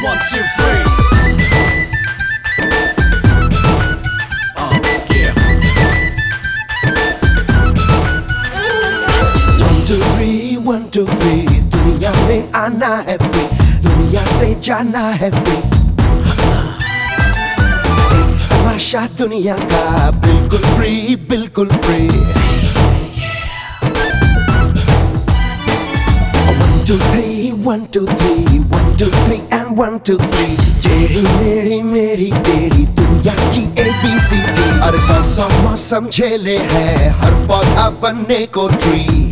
One, two, three. Uh, yeah. One, two, three, one, two, three. Dunia me ana heavy. Dunia se jana heavy. माशा दुनिया का bilkul free. बिल्कुल free One, two, three. One two three, one two three and one two three. तेरी मेरी मेरी तेरी दुनिया की A B C D. अरे सौ सौ मौसम झेले हैं हर पौधा बनने को tree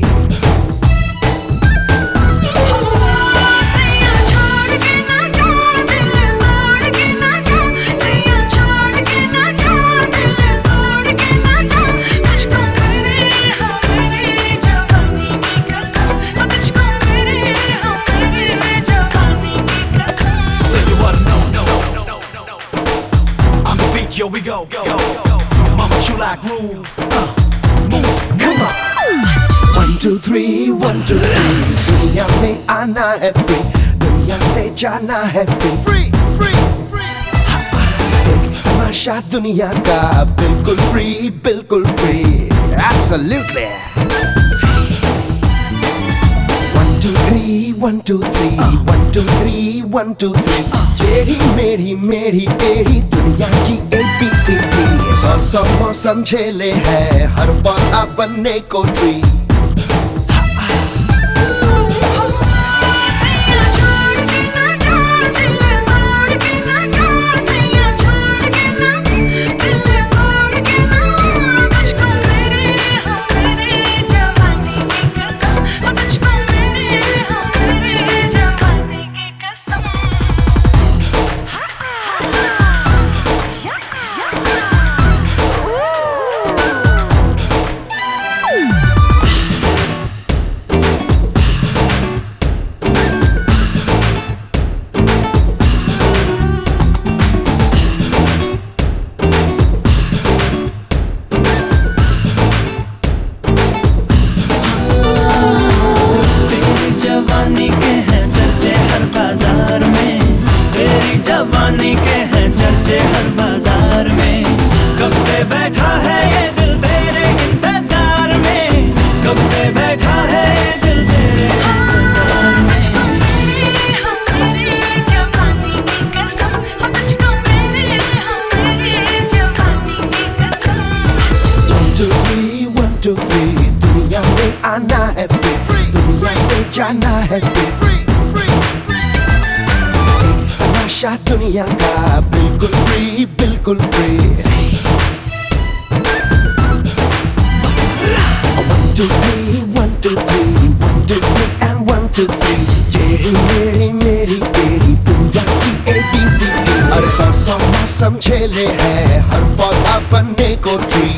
yo, we go, go, go. Mama, you like groove, uh, move, come on. One two three, one two three. दुनिया में आना है फ्री दुनिया से जाना है फ्री Free, free, free. तमाशा दुनिया का बिल्कुल फ्री बिल्कुल free Absolutely One two three, one two three, one two three, one two three. तेरी, मेरी मेरी, तेरी दुनिया की एबीसीडी B सी. सौ सौ मौसम झेले है, हर पौधा बनने को ट्री जाना है फ्री Free, free, free. तमाशा दुनिया का बिल्कुल फ्री बिल्कुल free One two three, one two three, one two three and one two three. मेरी मेरी तेरी दुनिया की A B C D. अरे सौ सौ मौसम झेले हैं हर पौधा बनने को ट्री